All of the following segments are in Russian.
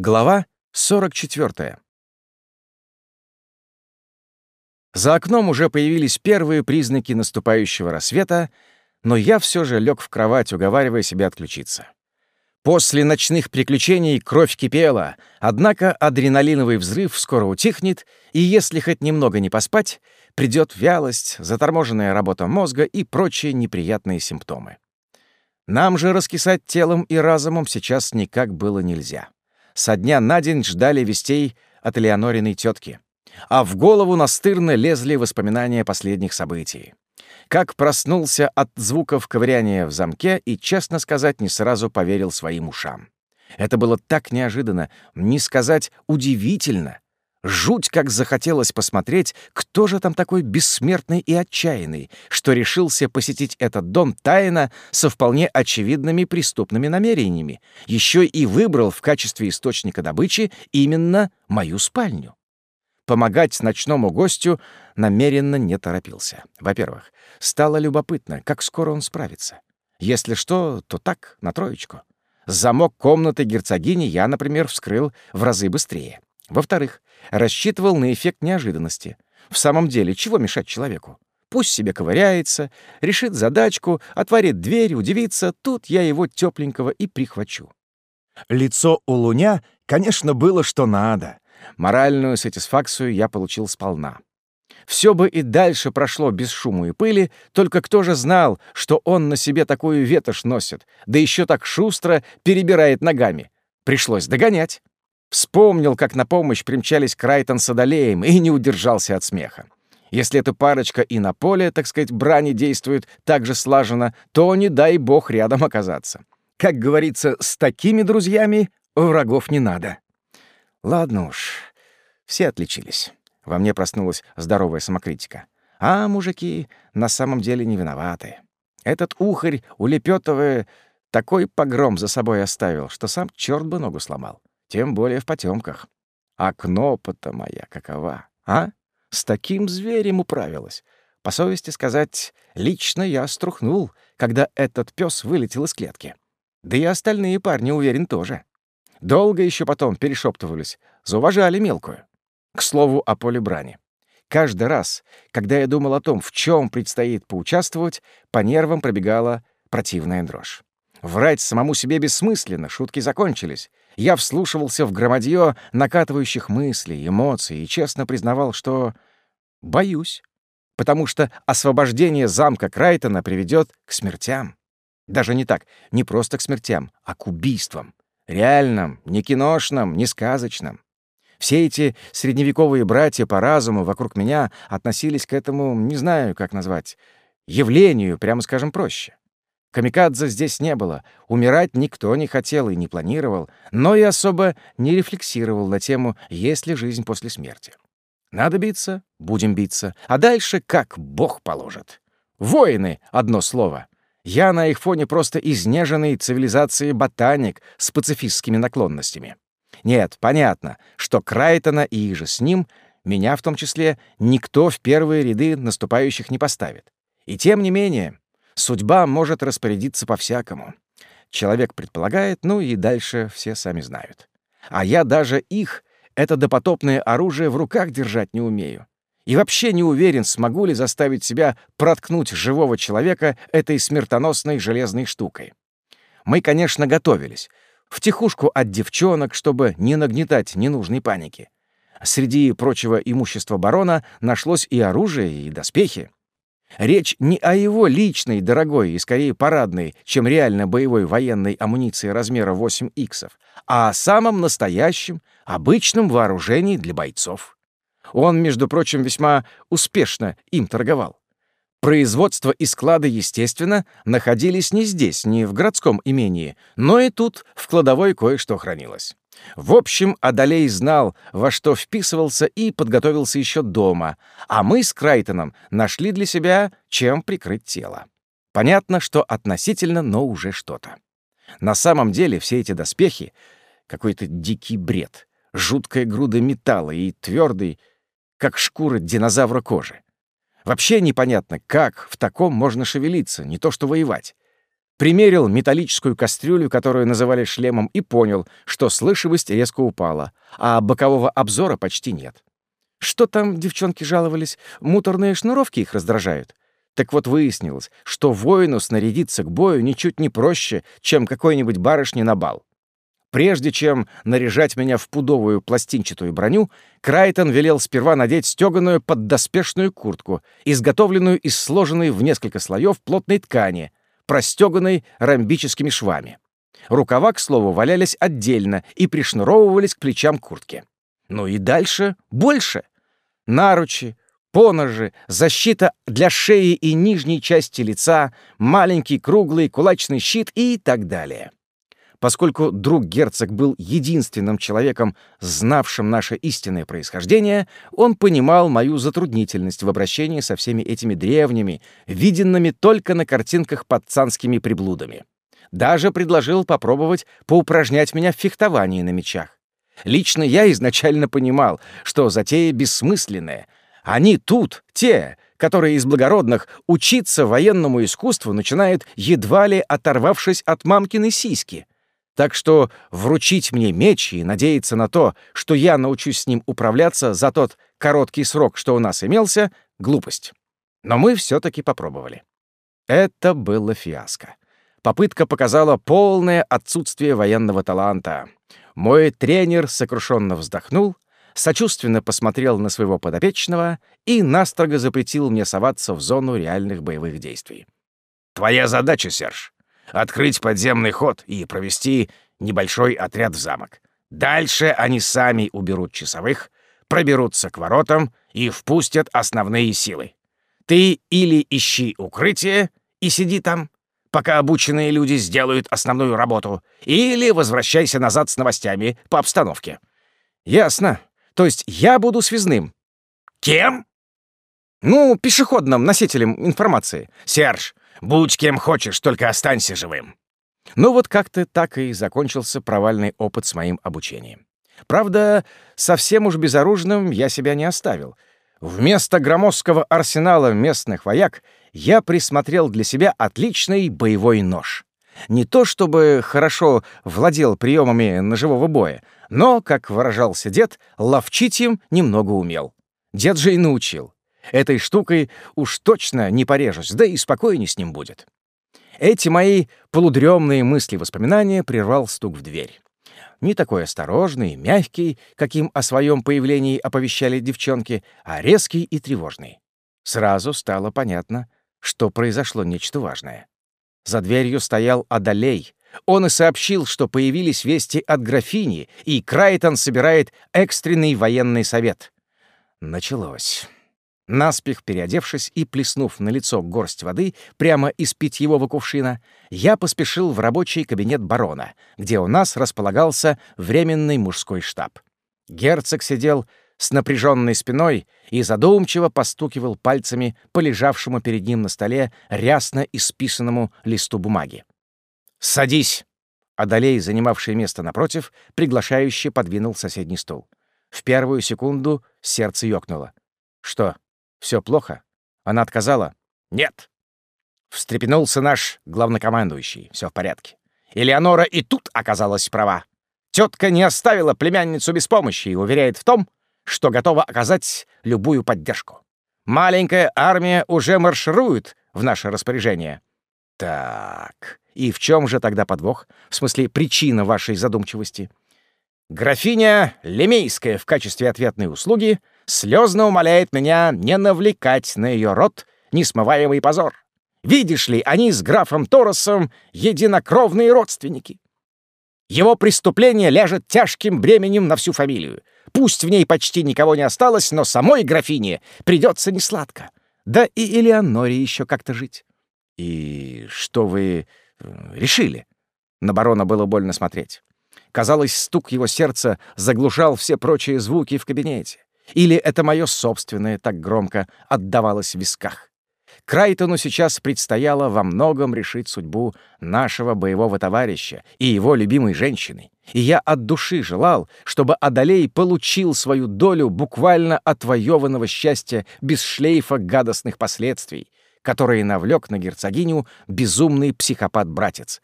Глава 44. За окном уже появились первые признаки наступающего рассвета, но я все же лег в кровать, уговаривая себя отключиться. После ночных приключений кровь кипела, однако адреналиновый взрыв скоро утихнет, и если хоть немного не поспать, придет вялость, заторможенная работа мозга и прочие неприятные симптомы. Нам же раскисать телом и разумом сейчас никак было нельзя со дня на день ждали вестей от Элеонориной тетки. А в голову настырно лезли воспоминания последних событий. Как проснулся от звуков ковыряния в замке и, честно сказать, не сразу поверил своим ушам. Это было так неожиданно, не сказать удивительно, Жуть как захотелось посмотреть, кто же там такой бессмертный и отчаянный, что решился посетить этот дом тайно со вполне очевидными преступными намерениями, еще и выбрал в качестве источника добычи именно мою спальню. Помогать ночному гостю намеренно не торопился. Во-первых, стало любопытно, как скоро он справится. Если что, то так, на троечку. Замок комнаты герцогини я, например, вскрыл в разы быстрее. Во-вторых, рассчитывал на эффект неожиданности. В самом деле, чего мешать человеку? Пусть себе ковыряется, решит задачку, отворит дверь, удивится, тут я его тепленького и прихвачу. Лицо у Луня, конечно, было что надо. Моральную сатисфакцию я получил сполна. Все бы и дальше прошло без шума и пыли, только кто же знал, что он на себе такую ветошь носит, да еще так шустро перебирает ногами. Пришлось догонять. Вспомнил, как на помощь примчались Крайтон с Адалеем, и не удержался от смеха. Если эта парочка и на поле, так сказать, брани действует так же слаженно, то не дай бог рядом оказаться. Как говорится, с такими друзьями врагов не надо. Ладно уж, все отличились. Во мне проснулась здоровая самокритика. А мужики на самом деле не виноваты. Этот ухарь, улепетывая, такой погром за собой оставил, что сам черт бы ногу сломал тем более в потемках. А кнопа-то моя какова, а? С таким зверем управилась. По совести сказать, лично я струхнул, когда этот пес вылетел из клетки. Да и остальные парни, уверен, тоже. Долго еще потом перешептывались, зауважали мелкую. К слову о поле брани. Каждый раз, когда я думал о том, в чем предстоит поучаствовать, по нервам пробегала противная дрожь. Врать самому себе бессмысленно, шутки закончились. Я вслушивался в громадье накатывающих мыслей, эмоций и честно признавал, что боюсь, потому что освобождение замка Крайтона приведет к смертям. Даже не так, не просто к смертям, а к убийствам. Реальным, не киношным, не сказочным. Все эти средневековые братья по разуму вокруг меня относились к этому, не знаю, как назвать, явлению, прямо скажем, проще. Камикадзе здесь не было, умирать никто не хотел и не планировал, но и особо не рефлексировал на тему «Есть ли жизнь после смерти?». Надо биться — будем биться, а дальше как Бог положит. Воины — одно слово. Я на их фоне просто изнеженный цивилизации ботаник с пацифистскими наклонностями. Нет, понятно, что Крайтона и же с ним, меня в том числе, никто в первые ряды наступающих не поставит. И тем не менее, Судьба может распорядиться по-всякому. Человек предполагает, ну и дальше все сами знают. А я даже их, это допотопное оружие, в руках держать не умею. И вообще не уверен, смогу ли заставить себя проткнуть живого человека этой смертоносной железной штукой. Мы, конечно, готовились. Втихушку от девчонок, чтобы не нагнетать ненужной паники. Среди прочего имущества барона нашлось и оружие, и доспехи. Речь не о его личной, дорогой и скорее парадной, чем реально боевой военной амуниции размера 8 иксов, а о самом настоящем, обычном вооружении для бойцов. Он, между прочим, весьма успешно им торговал. Производство и склады, естественно, находились не здесь, не в городском имении, но и тут в кладовой кое-что хранилось. В общем, Адалей знал, во что вписывался и подготовился еще дома, а мы с Крайтоном нашли для себя, чем прикрыть тело. Понятно, что относительно, но уже что-то. На самом деле все эти доспехи — какой-то дикий бред, жуткая груда металла и твердый, как шкура динозавра кожи. Вообще непонятно, как в таком можно шевелиться, не то что воевать. Примерил металлическую кастрюлю, которую называли шлемом, и понял, что слышимость резко упала, а бокового обзора почти нет. Что там девчонки жаловались? Муторные шнуровки их раздражают. Так вот выяснилось, что воину снарядиться к бою ничуть не проще, чем какой-нибудь барышне на бал. Прежде чем наряжать меня в пудовую пластинчатую броню, Крайтон велел сперва надеть стёганую поддоспешную куртку, изготовленную из сложенной в несколько слоев плотной ткани, простёганной ромбическими швами. Рукава, к слову, валялись отдельно и пришнуровывались к плечам куртки. Ну и дальше больше. Наручи, поножи, защита для шеи и нижней части лица, маленький круглый кулачный щит и так далее. Поскольку друг герцог был единственным человеком, знавшим наше истинное происхождение, он понимал мою затруднительность в обращении со всеми этими древними, виденными только на картинках под цанскими приблудами. Даже предложил попробовать поупражнять меня в фехтовании на мечах. Лично я изначально понимал, что затея бессмысленная. Они тут, те, которые из благородных учиться военному искусству начинают, едва ли оторвавшись от мамкиной сиськи. Так что вручить мне меч и надеяться на то, что я научусь с ним управляться за тот короткий срок, что у нас имелся, — глупость. Но мы все таки попробовали. Это было фиаско. Попытка показала полное отсутствие военного таланта. Мой тренер сокрушенно вздохнул, сочувственно посмотрел на своего подопечного и настрого запретил мне соваться в зону реальных боевых действий. «Твоя задача, Серж, — открыть подземный ход и провести небольшой отряд в замок. Дальше они сами уберут часовых, проберутся к воротам и впустят основные силы. Ты или ищи укрытие и сиди там, пока обученные люди сделают основную работу, или возвращайся назад с новостями по обстановке. Ясно. То есть я буду связным. Кем? Ну, пешеходным носителем информации. Серж, будь кем хочешь, только останься живым. Ну вот как-то так и закончился провальный опыт с моим обучением. Правда, совсем уж безоружным я себя не оставил — Вместо громоздкого арсенала местных вояк я присмотрел для себя отличный боевой нож. Не то чтобы хорошо владел приемами ножевого боя, но, как выражался дед, ловчить им немного умел. Дед же и научил. Этой штукой уж точно не порежусь, да и спокойнее с ним будет. Эти мои полудремные мысли-воспоминания прервал стук в дверь не такой осторожный, мягкий, каким о своем появлении оповещали девчонки, а резкий и тревожный. Сразу стало понятно, что произошло нечто важное. За дверью стоял Адалей. Он и сообщил, что появились вести от графини, и Крайтон собирает экстренный военный совет. Началось. Наспех переодевшись и плеснув на лицо горсть воды прямо из питьевого кувшина, я поспешил в рабочий кабинет барона, где у нас располагался временный мужской штаб. Герцог сидел с напряженной спиной и задумчиво постукивал пальцами по лежавшему перед ним на столе рясно исписанному листу бумаги. «Садись!» Адалей, занимавший место напротив, приглашающе подвинул соседний стул. В первую секунду сердце ёкнуло. «Что, все плохо? Она отказала? Нет. Встрепенулся наш главнокомандующий. Все в порядке. Элеонора и тут оказалась права. Тетка не оставила племянницу без помощи и уверяет в том, что готова оказать любую поддержку. Маленькая армия уже марширует в наше распоряжение. Так, и в чем же тогда подвох? В смысле, причина вашей задумчивости? Графиня Лемейская в качестве ответной услуги — слезно умоляет меня не навлекать на ее рот несмываемый позор. Видишь ли, они с графом Торосом единокровные родственники. Его преступление ляжет тяжким бременем на всю фамилию. Пусть в ней почти никого не осталось, но самой графине придется несладко. Да и Элеоноре еще как-то жить. И что вы э, решили? На барона было больно смотреть. Казалось, стук его сердца заглушал все прочие звуки в кабинете. Или это мое собственное так громко отдавалось в висках? Крайтону сейчас предстояло во многом решить судьбу нашего боевого товарища и его любимой женщины. И я от души желал, чтобы Адалей получил свою долю буквально отвоеванного счастья без шлейфа гадостных последствий, которые навлек на герцогиню безумный психопат-братец.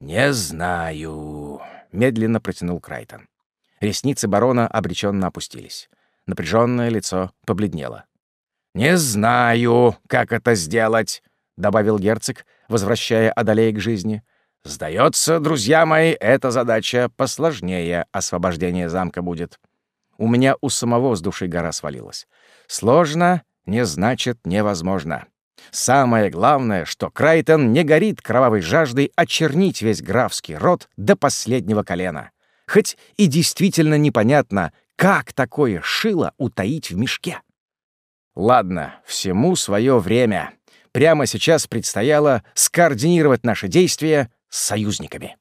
«Не знаю», — медленно протянул Крайтон. Ресницы барона обреченно опустились. Напряженное лицо побледнело. «Не знаю, как это сделать», — добавил герцог, возвращая Адалей к жизни. «Сдается, друзья мои, эта задача посложнее освобождения замка будет. У меня у самого с души гора свалилась. Сложно не значит невозможно. Самое главное, что Крайтон не горит кровавой жаждой очернить весь графский род до последнего колена. Хоть и действительно непонятно, как такое шило утаить в мешке. Ладно, всему свое время. Прямо сейчас предстояло скоординировать наши действия с союзниками.